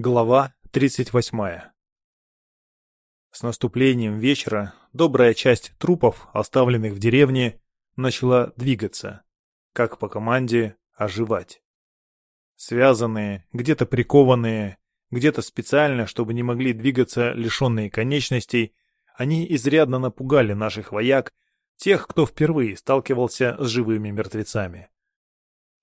Глава 38 С наступлением вечера добрая часть трупов, оставленных в деревне, начала двигаться, как по команде оживать. Связанные, где-то прикованные, где-то специально, чтобы не могли двигаться лишенные конечностей, они изрядно напугали наших вояк, тех, кто впервые сталкивался с живыми мертвецами.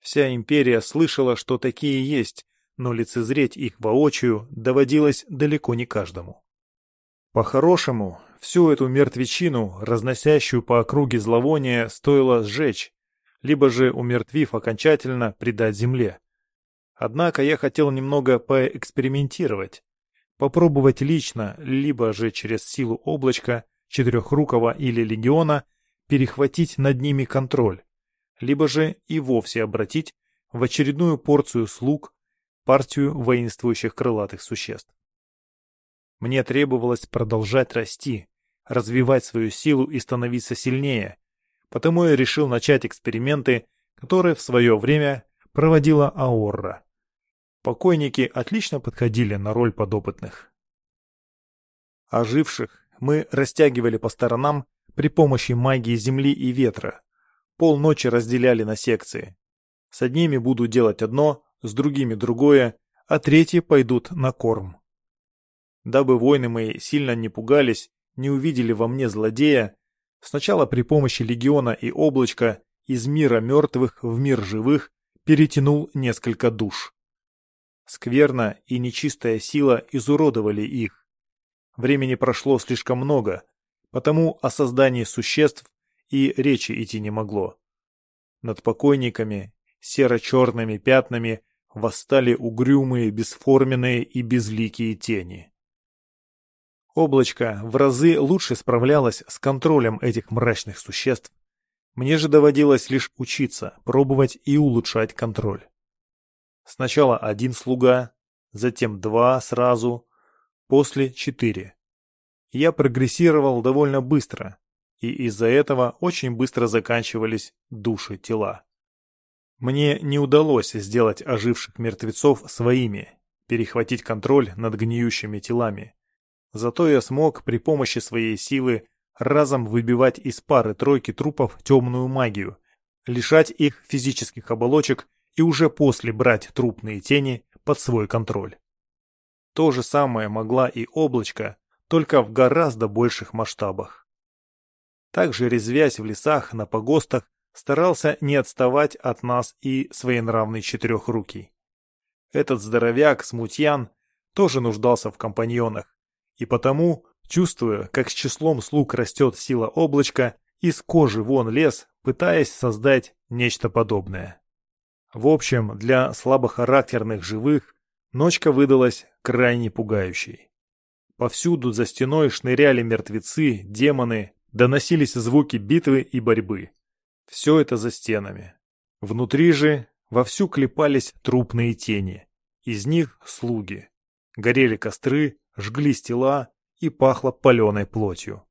Вся империя слышала, что такие есть, но лицезреть их воочию доводилось далеко не каждому. По-хорошему, всю эту мертвечину, разносящую по округе зловония, стоило сжечь, либо же, умертвив окончательно, предать земле. Однако я хотел немного поэкспериментировать, попробовать лично, либо же через силу облачка, четырехрукого или легиона, перехватить над ними контроль, либо же и вовсе обратить в очередную порцию слуг партию воинствующих крылатых существ. Мне требовалось продолжать расти, развивать свою силу и становиться сильнее, потому я решил начать эксперименты, которые в свое время проводила Аорра. Покойники отлично подходили на роль подопытных. Оживших мы растягивали по сторонам при помощи магии земли и ветра. Полночи разделяли на секции. С одними буду делать одно, с другими другое, а третьи пойдут на корм. Дабы воины мои сильно не пугались, не увидели во мне злодея, сначала при помощи легиона и облачка из мира мертвых в мир живых перетянул несколько душ. Скверно и нечистая сила изуродовали их. Времени прошло слишком много, потому о создании существ и речи идти не могло. Над покойниками серо-черными пятнами восстали угрюмые, бесформенные и безликие тени. Облачко в разы лучше справлялось с контролем этих мрачных существ. Мне же доводилось лишь учиться, пробовать и улучшать контроль. Сначала один слуга, затем два сразу, после четыре. Я прогрессировал довольно быстро, и из-за этого очень быстро заканчивались души тела. Мне не удалось сделать оживших мертвецов своими, перехватить контроль над гниющими телами. Зато я смог при помощи своей силы разом выбивать из пары тройки трупов темную магию, лишать их физических оболочек и уже после брать трупные тени под свой контроль. То же самое могла и облачко, только в гораздо больших масштабах. Также резвясь в лесах, на погостах, старался не отставать от нас и своенравный четырехрукий. Этот здоровяк, смутьян, тоже нуждался в компаньонах, и потому, чувствуя, как с числом слуг растет сила облачка, из кожи вон лез, пытаясь создать нечто подобное. В общем, для слабохарактерных живых ночка выдалась крайне пугающей. Повсюду за стеной шныряли мертвецы, демоны, доносились звуки битвы и борьбы. Все это за стенами. Внутри же вовсю клепались трупные тени. Из них слуги. Горели костры, жглись тела и пахло паленой плотью.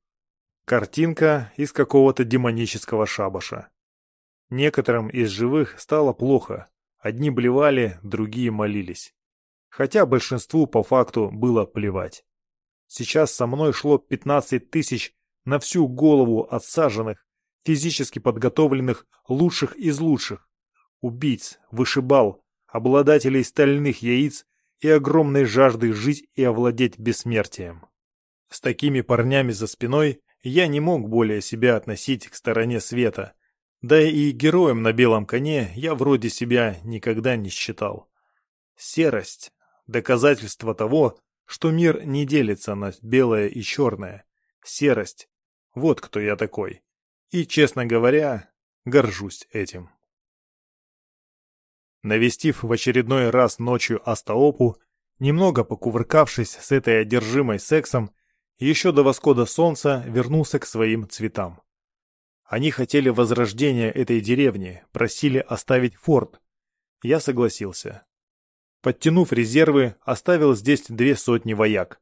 Картинка из какого-то демонического шабаша. Некоторым из живых стало плохо. Одни блевали, другие молились. Хотя большинству по факту было плевать. Сейчас со мной шло 15 тысяч на всю голову отсаженных физически подготовленных лучших из лучших, убийц, вышибал, обладателей стальных яиц и огромной жажды жить и овладеть бессмертием. С такими парнями за спиной я не мог более себя относить к стороне света, да и героем на белом коне я вроде себя никогда не считал. Серость – доказательство того, что мир не делится на белое и черное. Серость – вот кто я такой. И, честно говоря, горжусь этим. Навестив в очередной раз ночью Астаопу, немного покувыркавшись с этой одержимой сексом, еще до восхода солнца вернулся к своим цветам. Они хотели возрождения этой деревни, просили оставить форт. Я согласился. Подтянув резервы, оставил здесь две сотни вояк.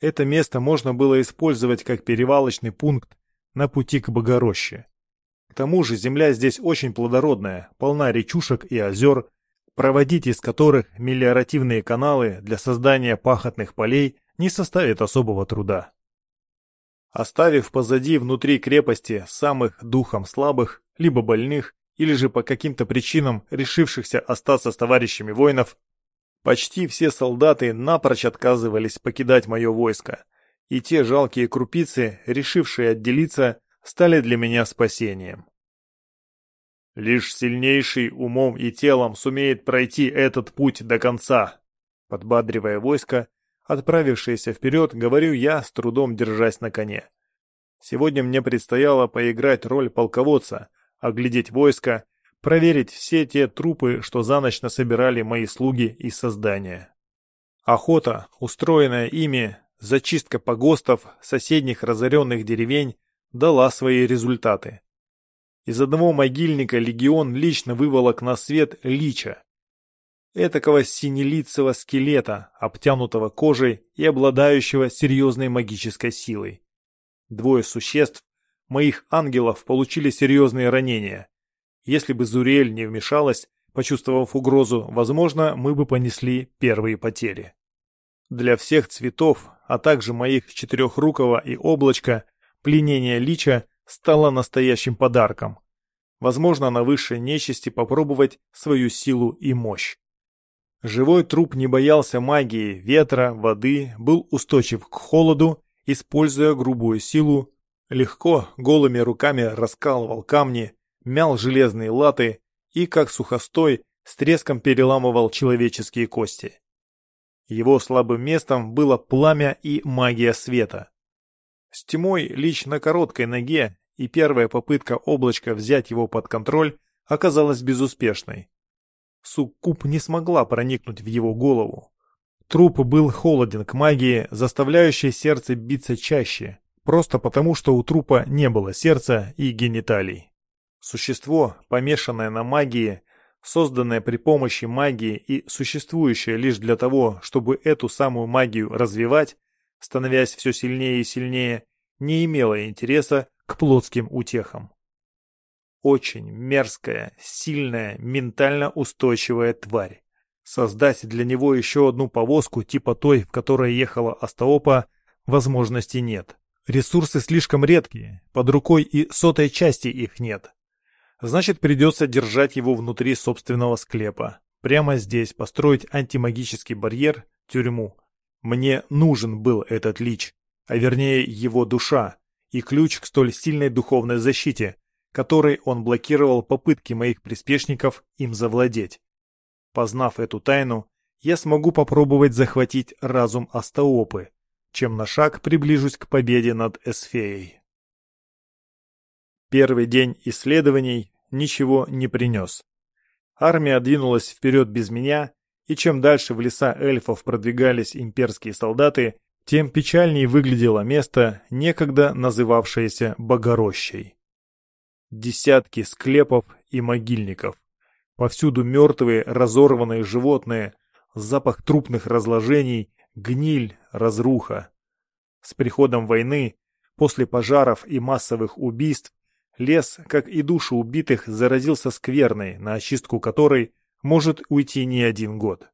Это место можно было использовать как перевалочный пункт на пути к Богороще. К тому же земля здесь очень плодородная, полна речушек и озер, проводить из которых мелиоративные каналы для создания пахотных полей не составит особого труда. Оставив позади внутри крепости самых духом слабых, либо больных, или же по каким-то причинам решившихся остаться с товарищами воинов, почти все солдаты напрочь отказывались покидать мое войско, и те жалкие крупицы, решившие отделиться, стали для меня спасением. Лишь сильнейший умом и телом сумеет пройти этот путь до конца. Подбадривая войско, отправившееся вперед, говорю я, с трудом держась на коне. Сегодня мне предстояло поиграть роль полководца, оглядеть войско, проверить все те трупы, что за ночь насобирали мои слуги из создания. Охота, устроенная ими, зачистка погостов, соседних разоренных деревень, дала свои результаты. Из одного могильника легион лично выволок на свет лича. Этакого синелицего скелета, обтянутого кожей и обладающего серьезной магической силой. Двое существ, моих ангелов, получили серьезные ранения. Если бы Зурель не вмешалась, почувствовав угрозу, возможно, мы бы понесли первые потери. Для всех цветов, а также моих четырехрукого и облачка, пленение лича стало настоящим подарком. Возможно, на высшей нечисти попробовать свою силу и мощь. Живой труп не боялся магии, ветра, воды, был устойчив к холоду, используя грубую силу, легко голыми руками раскалывал камни, мял железные латы и, как сухостой, с треском переламывал человеческие кости. Его слабым местом было пламя и магия света. С тьмой лич на короткой ноге, и первая попытка облачка взять его под контроль оказалась безуспешной. Суккуб не смогла проникнуть в его голову. Труп был холоден к магии, заставляющей сердце биться чаще, просто потому, что у трупа не было сердца и гениталий. Существо, помешанное на магии, созданное при помощи магии и существующее лишь для того, чтобы эту самую магию развивать, становясь все сильнее и сильнее, не имела интереса к плотским утехам. Очень мерзкая, сильная, ментально устойчивая тварь. Создать для него еще одну повозку типа той, в которой ехала Астаопа, возможности нет. Ресурсы слишком редкие, под рукой и сотой части их нет. Значит, придется держать его внутри собственного склепа. Прямо здесь построить антимагический барьер, тюрьму, мне нужен был этот лич, а вернее его душа, и ключ к столь сильной духовной защите, которой он блокировал попытки моих приспешников им завладеть. Познав эту тайну, я смогу попробовать захватить разум Астаопы, чем на шаг приближусь к победе над Эсфеей. Первый день исследований ничего не принес. Армия двинулась вперед без меня, и чем дальше в леса эльфов продвигались имперские солдаты, тем печальнее выглядело место, некогда называвшееся Богорощей. Десятки склепов и могильников. Повсюду мертвые, разорванные животные, запах трупных разложений, гниль, разруха. С приходом войны, после пожаров и массовых убийств, лес, как и души убитых, заразился скверной, на очистку которой может уйти не один год.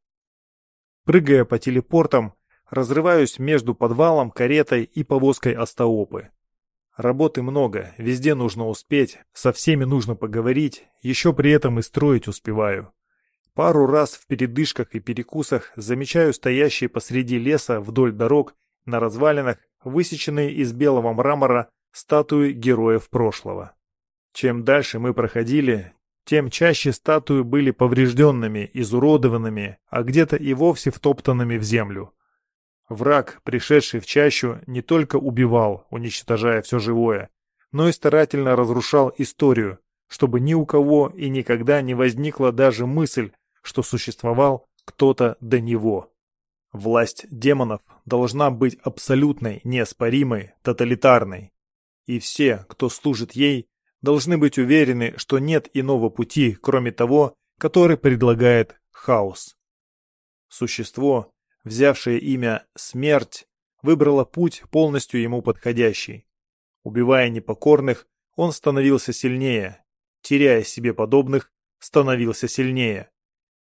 Прыгая по телепортам, разрываюсь между подвалом, каретой и повозкой Астаопы. Работы много, везде нужно успеть, со всеми нужно поговорить, еще при этом и строить успеваю. Пару раз в передышках и перекусах замечаю стоящие посреди леса вдоль дорог на развалинах, высеченные из белого мрамора, статуи героев прошлого. Чем дальше мы проходили, тем чаще статуи были поврежденными, изуродованными, а где-то и вовсе втоптанными в землю. Враг, пришедший в чащу, не только убивал, уничтожая все живое, но и старательно разрушал историю, чтобы ни у кого и никогда не возникла даже мысль, что существовал кто-то до него. Власть демонов должна быть абсолютной, неоспоримой, тоталитарной. И все, кто служит ей, должны быть уверены, что нет иного пути, кроме того, который предлагает хаос. Существо, взявшее имя «Смерть», выбрало путь, полностью ему подходящий. Убивая непокорных, он становился сильнее, теряя себе подобных, становился сильнее.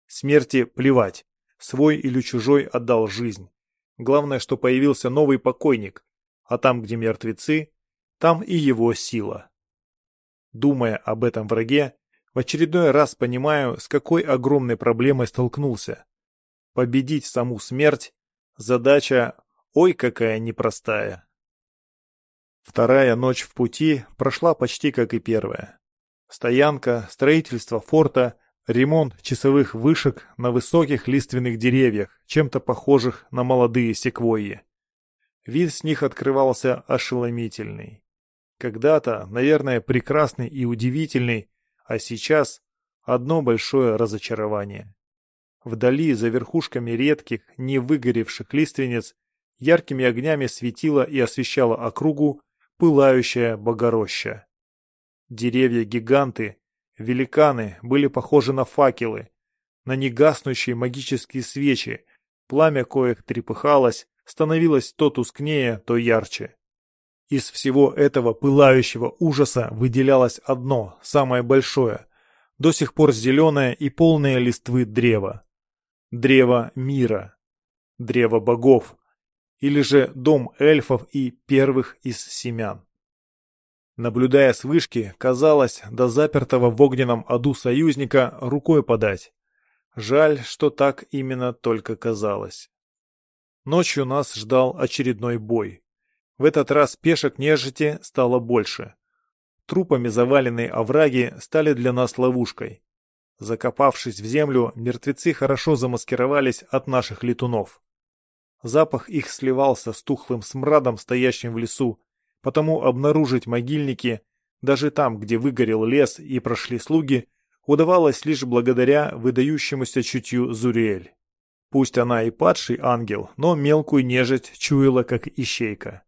Смерти плевать, свой или чужой отдал жизнь. Главное, что появился новый покойник, а там, где мертвецы, там и его сила. Думая об этом враге, в очередной раз понимаю, с какой огромной проблемой столкнулся. Победить саму смерть – задача ой какая непростая. Вторая ночь в пути прошла почти как и первая. Стоянка, строительство форта, ремонт часовых вышек на высоких лиственных деревьях, чем-то похожих на молодые секвойи. Вид с них открывался ошеломительный. Когда-то, наверное, прекрасный и удивительный, а сейчас одно большое разочарование. Вдали, за верхушками редких, не выгоревших лиственниц, яркими огнями светила и освещала округу пылающая богороща. Деревья-гиганты, великаны были похожи на факелы, на негаснущие магические свечи, пламя коих трепыхалось, становилось то тускнее, то ярче. Из всего этого пылающего ужаса выделялось одно, самое большое, до сих пор зеленое и полное листвы древо. Древо мира. Древо богов. Или же дом эльфов и первых из семян. Наблюдая с вышки, казалось, до запертого в огненном аду союзника рукой подать. Жаль, что так именно только казалось. Ночью нас ждал очередной бой. В этот раз пешек нежити стало больше. Трупами заваленные овраги стали для нас ловушкой. Закопавшись в землю, мертвецы хорошо замаскировались от наших летунов. Запах их сливался с тухлым смрадом, стоящим в лесу, потому обнаружить могильники, даже там, где выгорел лес и прошли слуги, удавалось лишь благодаря выдающемуся чутью Зуриэль. Пусть она и падший ангел, но мелкую нежить чуяла как ищейка.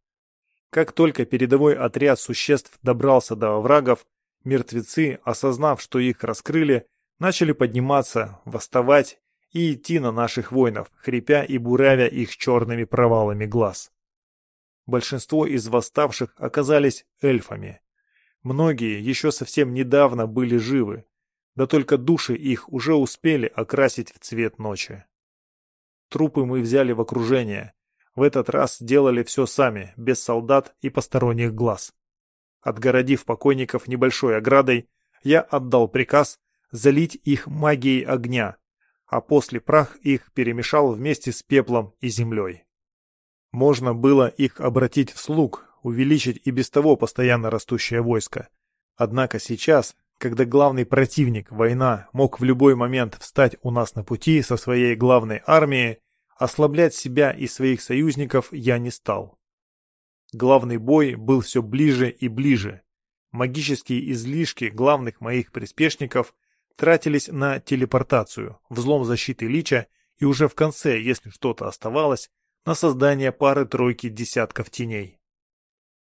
Как только передовой отряд существ добрался до оврагов, мертвецы, осознав, что их раскрыли, начали подниматься, восставать и идти на наших воинов, хрипя и буравя их черными провалами глаз. Большинство из восставших оказались эльфами. Многие еще совсем недавно были живы, да только души их уже успели окрасить в цвет ночи. Трупы мы взяли в окружение. В этот раз делали все сами, без солдат и посторонних глаз. Отгородив покойников небольшой оградой, я отдал приказ залить их магией огня, а после прах их перемешал вместе с пеплом и землей. Можно было их обратить в слуг, увеличить и без того постоянно растущее войско. Однако сейчас, когда главный противник, война, мог в любой момент встать у нас на пути со своей главной армией, ослаблять себя и своих союзников я не стал. Главный бой был все ближе и ближе. Магические излишки главных моих приспешников тратились на телепортацию, взлом защиты лича и уже в конце, если что-то оставалось, на создание пары-тройки десятков теней.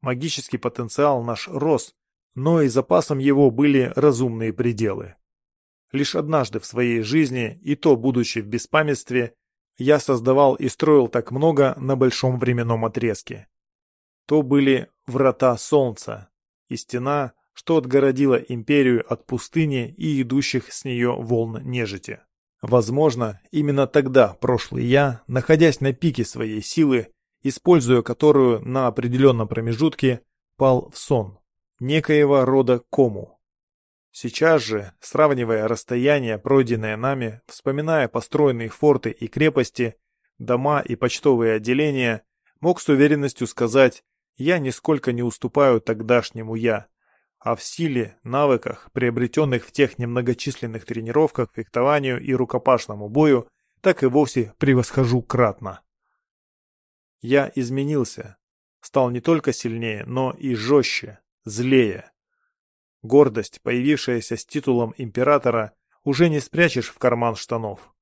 Магический потенциал наш рос, но и запасом его были разумные пределы. Лишь однажды в своей жизни, и то будучи в беспамятстве, я создавал и строил так много на большом временном отрезке. То были врата солнца и стена, что отгородила империю от пустыни и идущих с нее волн нежити. Возможно, именно тогда прошлый я, находясь на пике своей силы, используя которую на определенном промежутке, пал в сон некоего рода кому. Сейчас же, сравнивая расстояние, пройденное нами, вспоминая построенные форты и крепости, дома и почтовые отделения, мог с уверенностью сказать, я нисколько не уступаю тогдашнему я, а в силе, навыках, приобретенных в тех немногочисленных тренировках фехтованию и рукопашному бою, так и вовсе превосхожу кратно. Я изменился, стал не только сильнее, но и жестче, злее. Гордость, появившаяся с титулом императора, уже не спрячешь в карман штанов.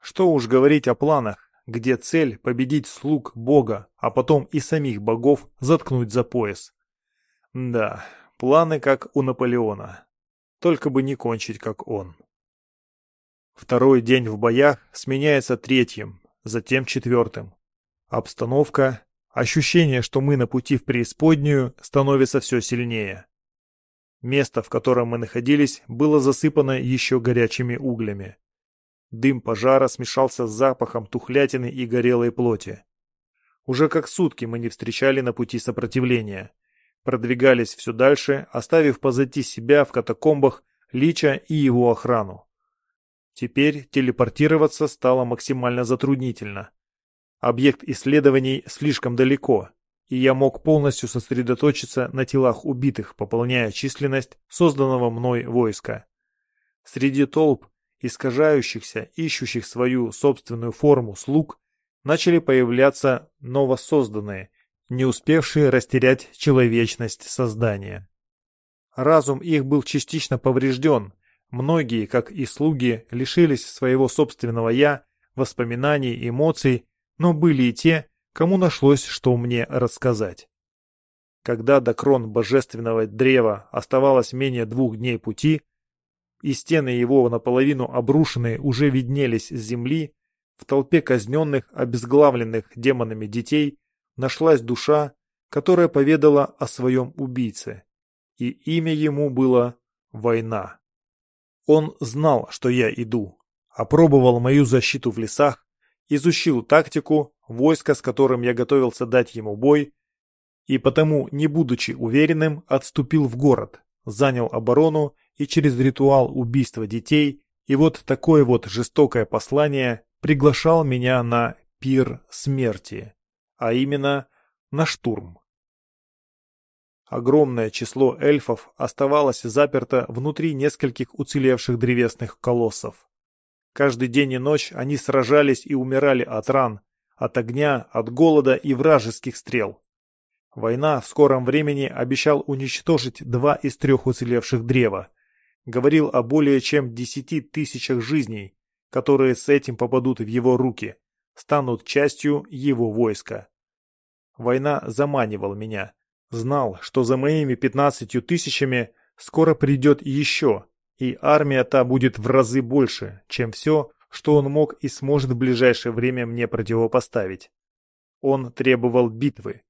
Что уж говорить о планах, где цель победить слуг бога, а потом и самих богов заткнуть за пояс. Да, планы как у Наполеона. Только бы не кончить как он. Второй день в боях сменяется третьим, затем четвертым. Обстановка, ощущение, что мы на пути в преисподнюю, становится все сильнее. Место, в котором мы находились, было засыпано еще горячими углями. Дым пожара смешался с запахом тухлятины и горелой плоти. Уже как сутки мы не встречали на пути сопротивления. Продвигались все дальше, оставив позади себя в катакомбах Лича и его охрану. Теперь телепортироваться стало максимально затруднительно. Объект исследований слишком далеко, и я мог полностью сосредоточиться на телах убитых, пополняя численность созданного мной войска. Среди толп, искажающихся, ищущих свою собственную форму слуг, начали появляться новосозданные, не успевшие растерять человечность создания. Разум их был частично поврежден, многие, как и слуги, лишились своего собственного «я», воспоминаний, эмоций, но были и те, кому нашлось, что мне рассказать. Когда до крон божественного древа оставалось менее двух дней пути, и стены его наполовину обрушенные уже виднелись с земли, в толпе казненных, обезглавленных демонами детей нашлась душа, которая поведала о своем убийце, и имя ему было «Война». Он знал, что я иду, опробовал мою защиту в лесах, изучил тактику, войско, с которым я готовился дать ему бой, и потому, не будучи уверенным, отступил в город, занял оборону и через ритуал убийства детей и вот такое вот жестокое послание приглашал меня на пир смерти, а именно на штурм. Огромное число эльфов оставалось заперто внутри нескольких уцелевших древесных колоссов. Каждый день и ночь они сражались и умирали от ран, от огня, от голода и вражеских стрел. Война в скором времени обещал уничтожить два из трех уцелевших древа. Говорил о более чем десяти тысячах жизней, которые с этим попадут в его руки, станут частью его войска. Война заманивал меня. Знал, что за моими пятнадцатью тысячами скоро придет еще, и армия та будет в разы больше, чем все, что он мог и сможет в ближайшее время мне противопоставить. Он требовал битвы.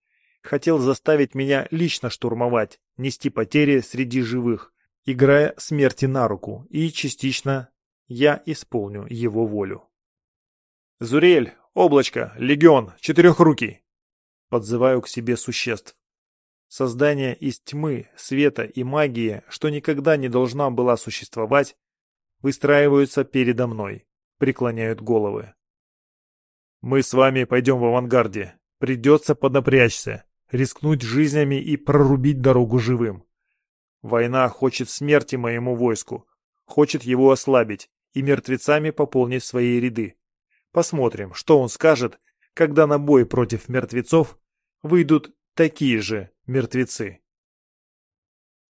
Хотел заставить меня лично штурмовать, нести потери среди живых, играя смерти на руку, и частично я исполню его волю. «Зурель, облачко, легион, четырехрукий!» Подзываю к себе существ. Создание из тьмы, света и магии, что никогда не должна была существовать, выстраиваются передо мной, преклоняют головы. Мы с вами пойдем в авангарде. Придется поднапрячься, рискнуть жизнями и прорубить дорогу живым. Война хочет смерти моему войску, хочет его ослабить и мертвецами пополнить свои ряды. Посмотрим, что он скажет, когда на бой против мертвецов выйдут такие же мертвецы.